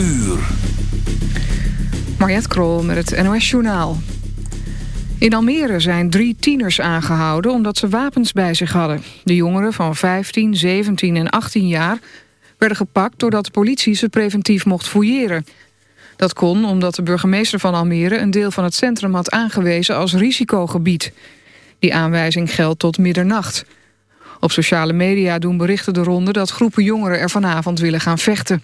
uur. Mariette Krol met het NOS Journaal. In Almere zijn drie tieners aangehouden omdat ze wapens bij zich hadden. De jongeren van 15, 17 en 18 jaar werden gepakt... doordat de politie ze preventief mocht fouilleren. Dat kon omdat de burgemeester van Almere... een deel van het centrum had aangewezen als risicogebied. Die aanwijzing geldt tot middernacht. Op sociale media doen berichten de ronde... dat groepen jongeren er vanavond willen gaan vechten.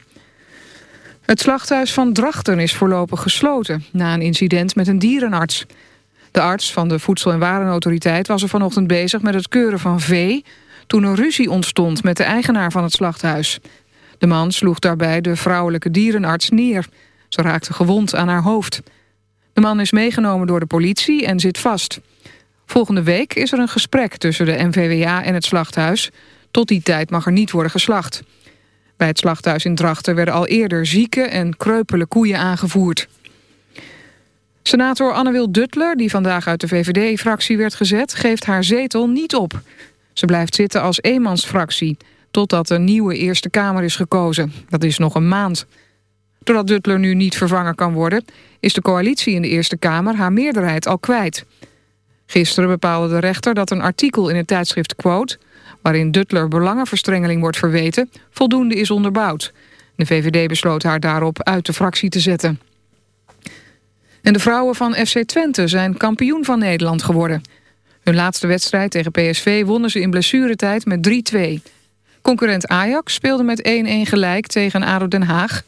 Het slachthuis van Drachten is voorlopig gesloten... na een incident met een dierenarts. De arts van de Voedsel- en Warenautoriteit was er vanochtend bezig met het keuren van vee... toen er ruzie ontstond met de eigenaar van het slachthuis. De man sloeg daarbij de vrouwelijke dierenarts neer. Ze raakte gewond aan haar hoofd. De man is meegenomen door de politie en zit vast. Volgende week is er een gesprek tussen de NVWA en het slachthuis. Tot die tijd mag er niet worden geslacht. Bij het slachthuis in Drachten werden al eerder zieke en kreupele koeien aangevoerd. Senator Anne-Wil Duttler, die vandaag uit de VVD-fractie werd gezet... geeft haar zetel niet op. Ze blijft zitten als eenmansfractie... totdat een nieuwe Eerste Kamer is gekozen. Dat is nog een maand. Doordat Duttler nu niet vervangen kan worden... is de coalitie in de Eerste Kamer haar meerderheid al kwijt. Gisteren bepaalde de rechter dat een artikel in het tijdschrift Quote... waarin Duttler belangenverstrengeling wordt verweten... voldoende is onderbouwd. De VVD besloot haar daarop uit de fractie te zetten. En de vrouwen van FC Twente zijn kampioen van Nederland geworden. Hun laatste wedstrijd tegen PSV wonnen ze in blessuretijd met 3-2. Concurrent Ajax speelde met 1-1 gelijk tegen ADO Den Haag...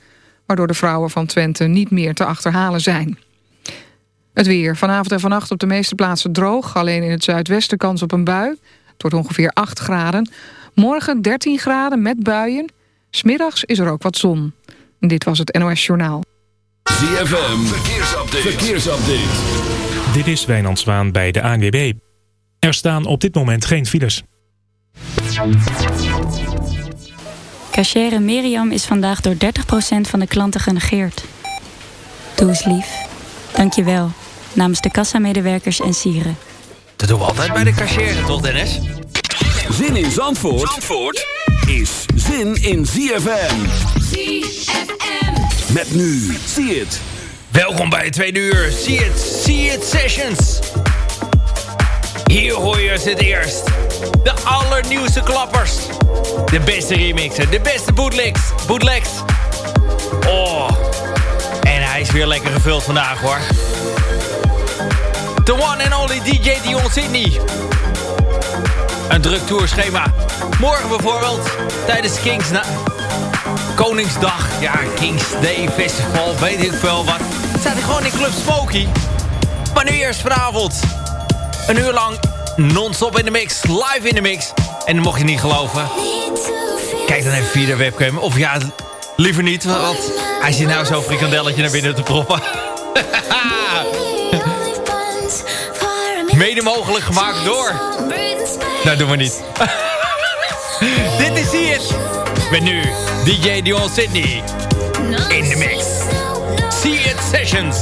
waardoor de vrouwen van Twente niet meer te achterhalen zijn. Het weer. Vanavond en vannacht op de meeste plaatsen droog. Alleen in het zuidwesten kans op een bui. Het wordt ongeveer 8 graden. Morgen 13 graden met buien. Smiddags is er ook wat zon. Dit was het NOS Journaal. ZFM, verkeersupdate. verkeersupdate. Dit is Wijnand Zwaan bij de ANWB. Er staan op dit moment geen files. Cachere Miriam is vandaag door 30% van de klanten genegeerd. Doe eens lief. Dank je wel. Namens de kassamedewerkers en sieren. Dat doen we altijd bij de cashier, toch Dennis? Zin in Zandvoort, Zandvoort is zin in ZFM. ZFM. Met nu, zie het. Welkom bij het tweede uur. See it, see it sessions. Hier hoor je het eerst. De allernieuwste klappers. De beste remixen, de beste bootlegs. bootlegs. Oh. En hij is weer lekker gevuld vandaag hoor. The one and only DJ Dion Sydney. Een druk tourschema. Morgen bijvoorbeeld tijdens Kings... Na Koningsdag. Ja, Kings Day Festival. Weet ik veel wat. Staat hij gewoon in Club Smoky. Maar nu eerst vanavond. Een uur lang non-stop in de mix. Live in de mix. En mocht je niet geloven. Kijk dan even via de webcam. Of ja, liever niet. Want hij zit nou zo'n frikandelletje naar binnen te proppen. Mede mogelijk gemaakt door... Nou, doen we niet. Dit is hier. Met nu DJ Dion Sydney. In de mix. See It Sessions.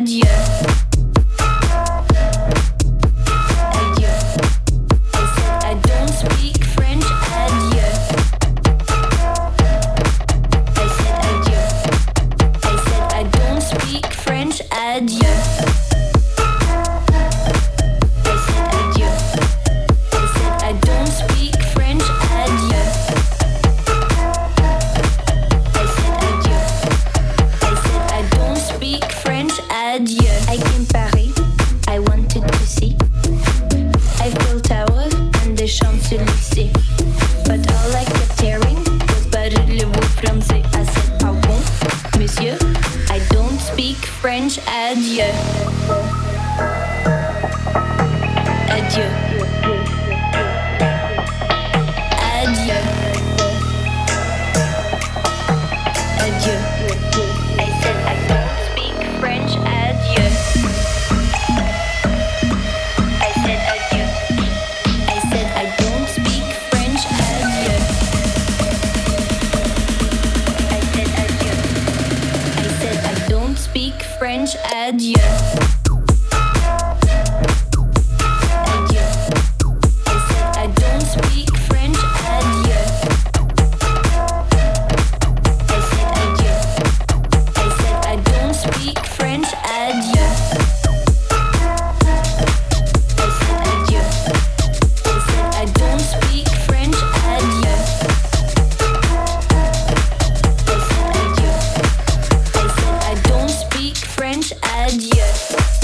adieu. adieu.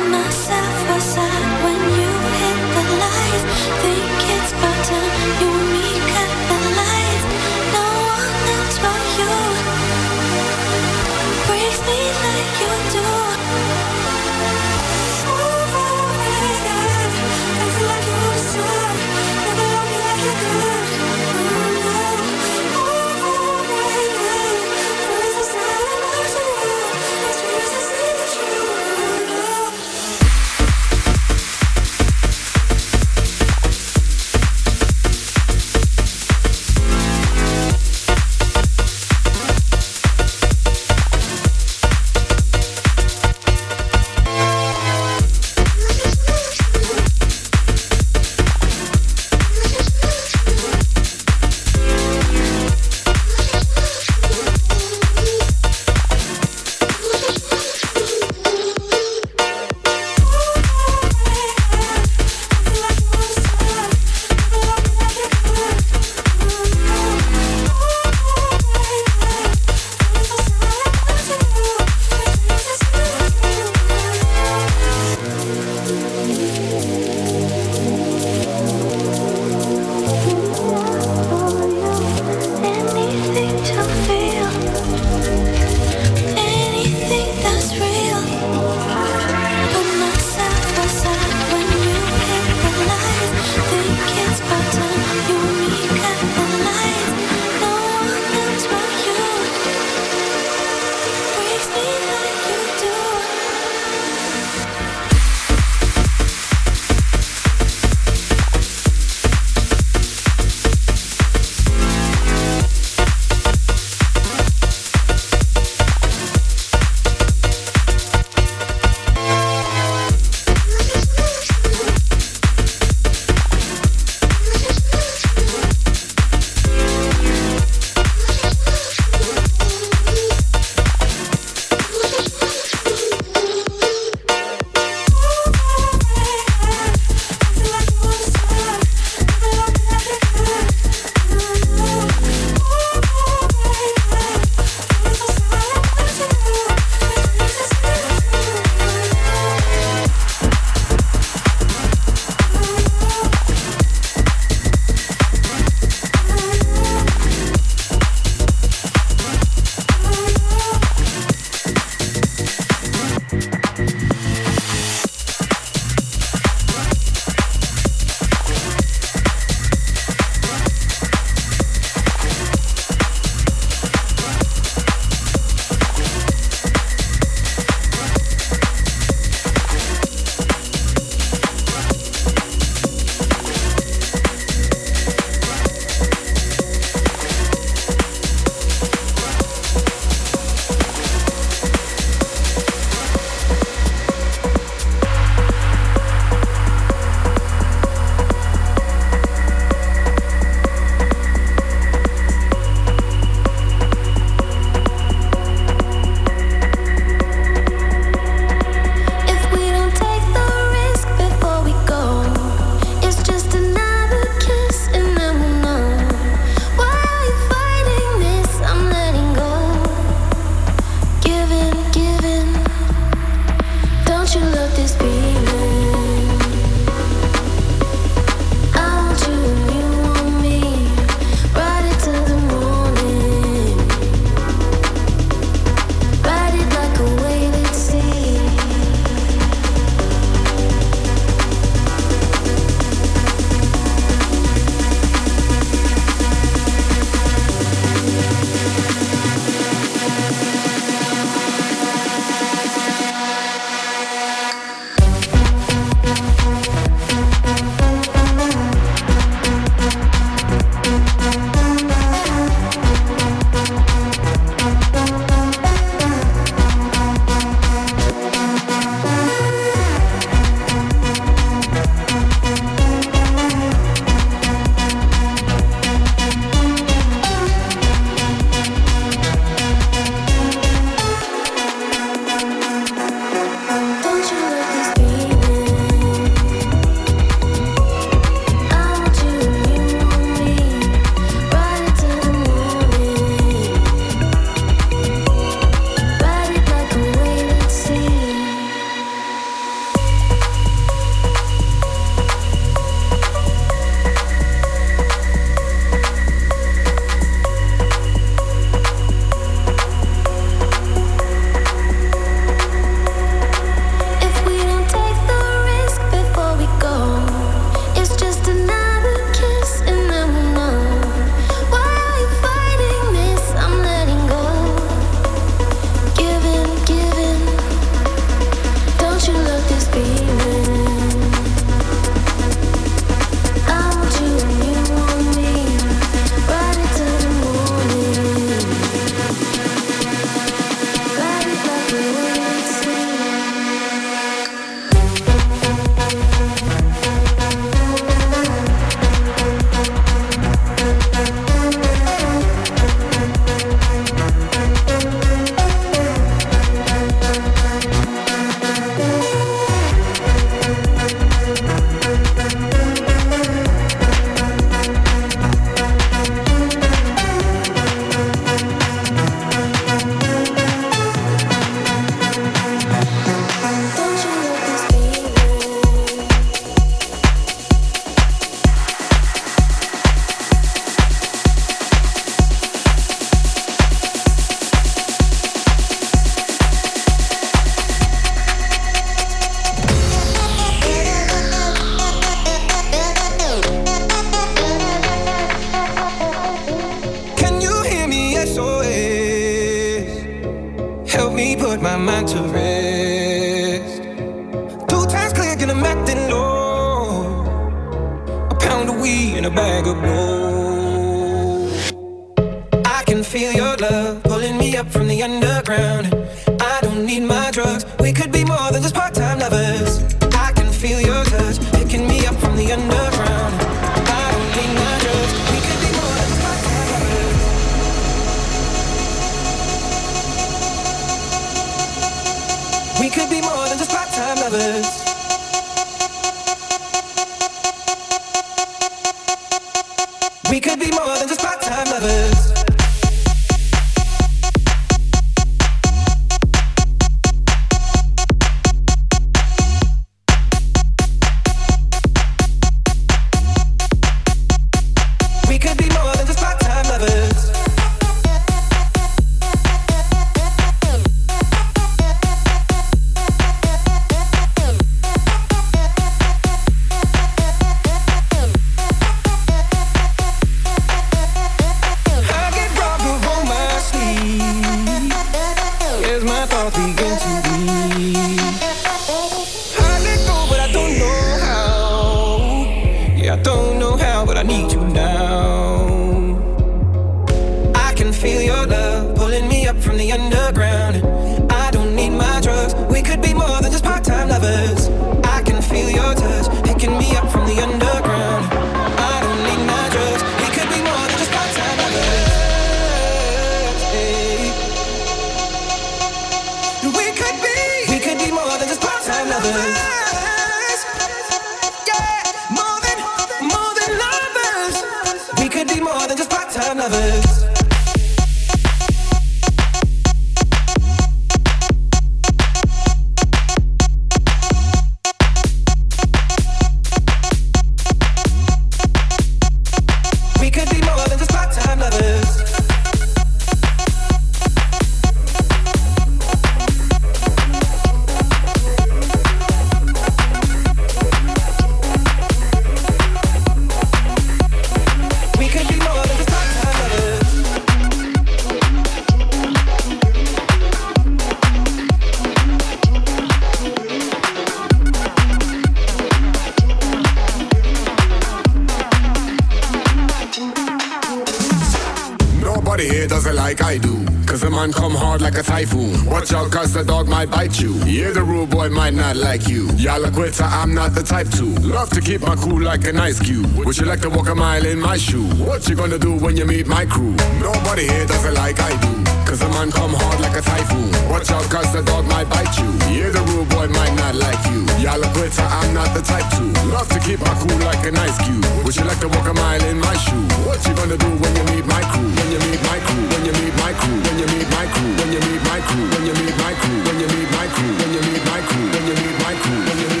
Love to keep my cool like an ice cube. Would you like to walk a mile in my shoe? What you gonna do when you meet my crew? Nobody here does it like I do. Cause a man come hard like a typhoon. Watch out cause the dog might bite you. Yeah, the rude boy might not like you. Y'all a quitter, I'm not the type to. Love to keep my cool like an ice cube. Would you like to walk a mile in my shoe? What you gonna do when you meet my crew? When you meet my crew, when you meet my crew, when you meet my crew, when you meet my crew, when you meet my crew, when you meet my crew, when you meet my crew, when you meet my crew, when you meet my crew.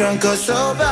Drunk or sober.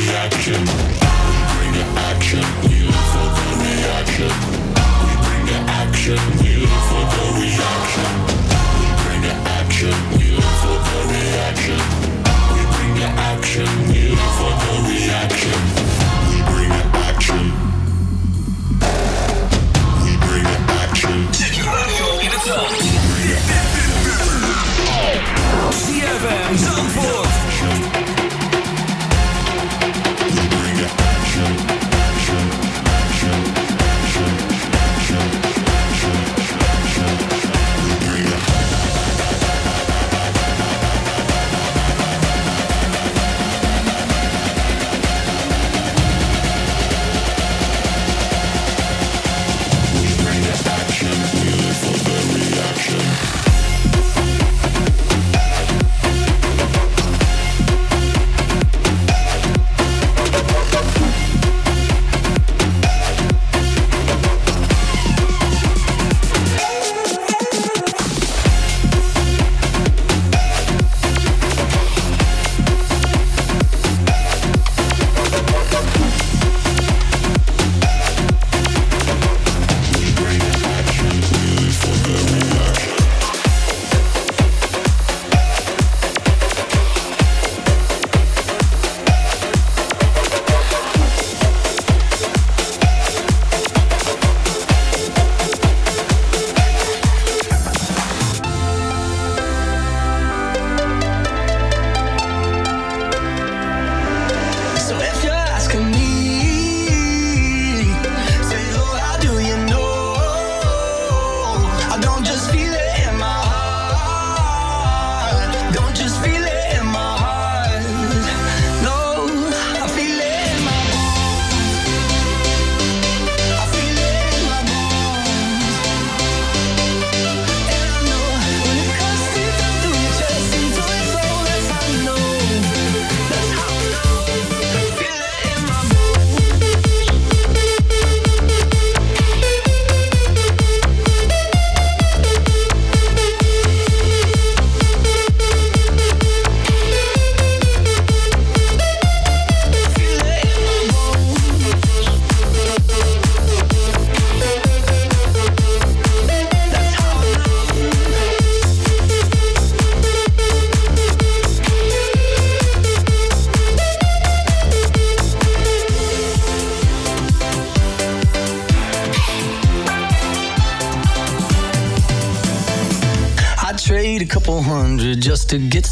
reaction. We bring the action. We live for the reaction. We bring the action. We live for the reaction.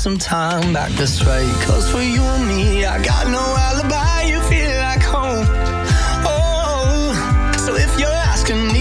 some time back this way. Cause for you and me, I got no alibi. You feel like home. Oh, so if you're asking me.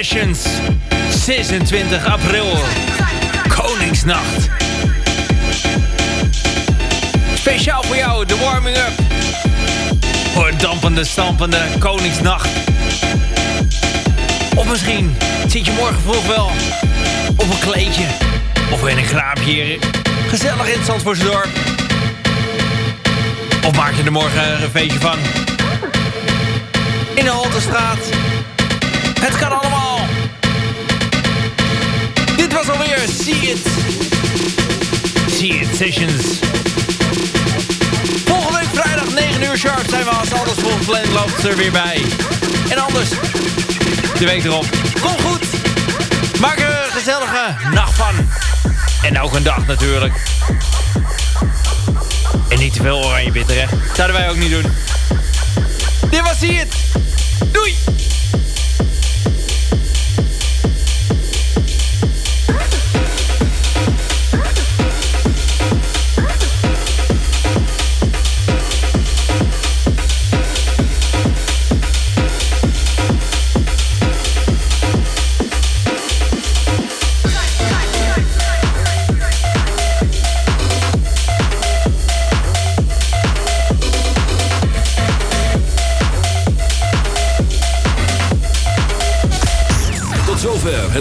Sessions. 26 april. Koningsnacht. Speciaal voor jou, de warming-up. Voor dampende, stampende Koningsnacht. Of misschien zit je morgen vroeg wel op een kleedje. Of in een kraampje. Gezellig in het Zandvoortse dorp. Of maak je er morgen een feestje van. In de Haltestraat. Het kan allemaal. See It. See It Sessions. Volgende week vrijdag 9 uur sharp zijn we als alles volgens plan loopt er weer bij. En anders, de week erop. Kom goed. Maak er een gezellige nacht van. En ook een dag natuurlijk. En niet te veel oranje bitter, hè. Zouden wij ook niet doen. Dit was See It.